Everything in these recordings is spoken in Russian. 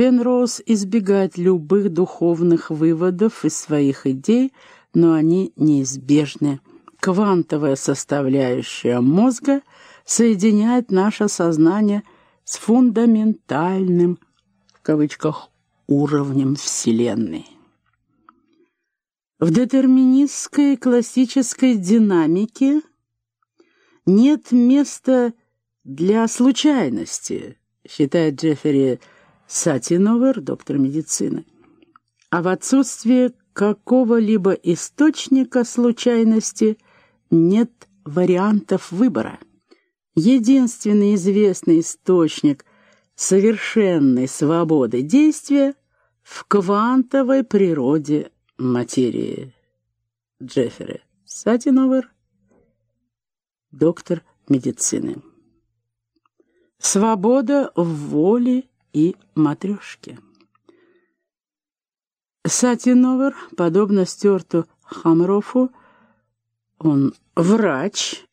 Пенроуз избегает любых духовных выводов из своих идей, но они неизбежны. Квантовая составляющая мозга соединяет наше сознание с фундаментальным, в кавычках, уровнем Вселенной. В детерминистской классической динамике нет места для случайности, считает Джеффери Сатиновер, доктор медицины. А в отсутствие какого-либо источника случайности нет вариантов выбора. Единственный известный источник совершенной свободы действия в квантовой природе материи. Джеффери Сатиновер, доктор медицины. Свобода в воле и матрешки. Сатиновер, подобно Стюарту Хамрофу, он врач,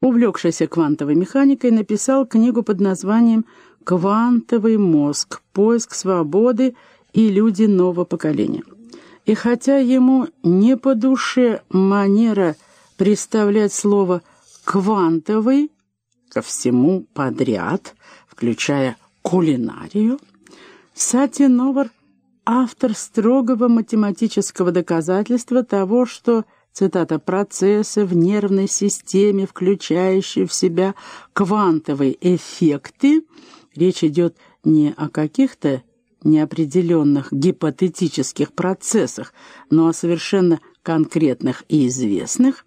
увлекшийся квантовой механикой, написал книгу под названием «Квантовый мозг. Поиск свободы и люди нового поколения». И хотя ему не по душе манера представлять слово «квантовый» ко всему подряд, включая кулинарию, Сати Новар — автор строгого математического доказательства того, что, цитата, «процессы в нервной системе, включающие в себя квантовые эффекты», речь идет не о каких-то неопределенных гипотетических процессах, но о совершенно конкретных и известных,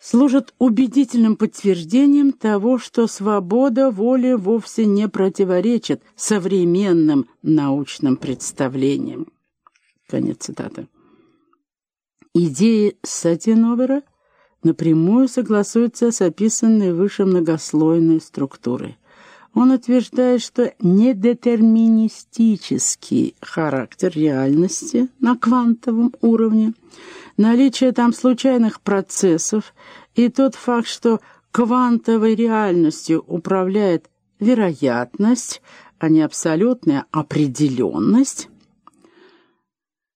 служат убедительным подтверждением того, что свобода воли вовсе не противоречит современным научным представлениям. Конец цитаты. Идеи Сатиновера напрямую согласуются с описанной выше многослойной структурой. Он утверждает, что недетерминистический характер реальности на квантовом уровне, наличие там случайных процессов и тот факт, что квантовой реальностью управляет вероятность, а не абсолютная определенность,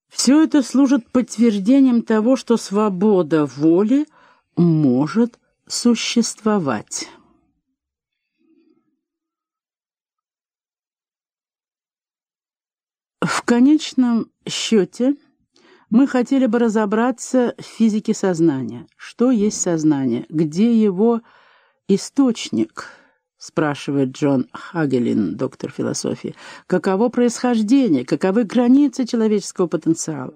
все это служит подтверждением того, что свобода воли может существовать. В конечном счете мы хотели бы разобраться в физике сознания. Что есть сознание? Где его источник? Спрашивает Джон Хагелин, доктор философии. Каково происхождение? Каковы границы человеческого потенциала?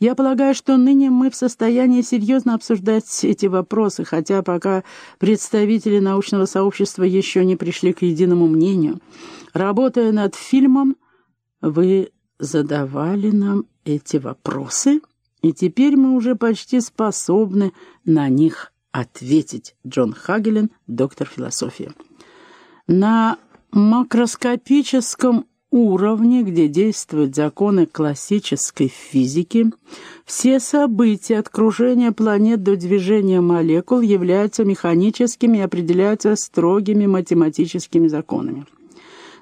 Я полагаю, что ныне мы в состоянии серьезно обсуждать эти вопросы, хотя пока представители научного сообщества еще не пришли к единому мнению. Работая над фильмом, вы задавали нам эти вопросы, и теперь мы уже почти способны на них ответить. Джон Хагелен, доктор философии. На макроскопическом уровне, где действуют законы классической физики, все события от кружения планет до движения молекул являются механическими и определяются строгими математическими законами.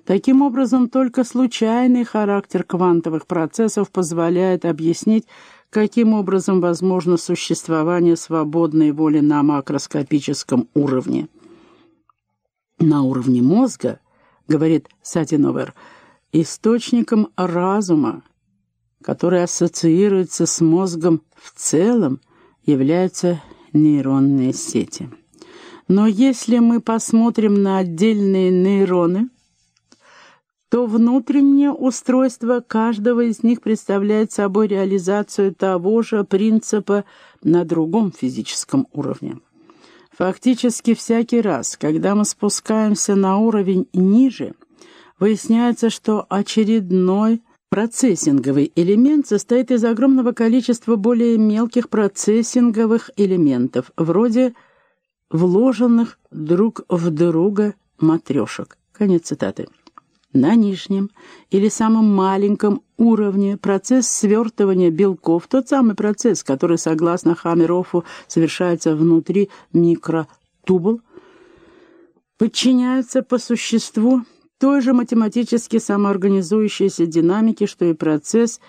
Таким образом, только случайный характер квантовых процессов позволяет объяснить, каким образом возможно существование свободной воли на макроскопическом уровне. На уровне мозга, говорит Сатиновер, источником разума, который ассоциируется с мозгом в целом, являются нейронные сети. Но если мы посмотрим на отдельные нейроны, то внутреннее устройство каждого из них представляет собой реализацию того же принципа на другом физическом уровне. Фактически всякий раз, когда мы спускаемся на уровень ниже, выясняется, что очередной процессинговый элемент состоит из огромного количества более мелких процессинговых элементов, вроде вложенных друг в друга матрешек. Конец цитаты. На нижнем или самом маленьком уровне процесс свертывания белков, тот самый процесс, который, согласно Хаммерофу, совершается внутри микротубул, подчиняется по существу той же математически самоорганизующейся динамике, что и процесс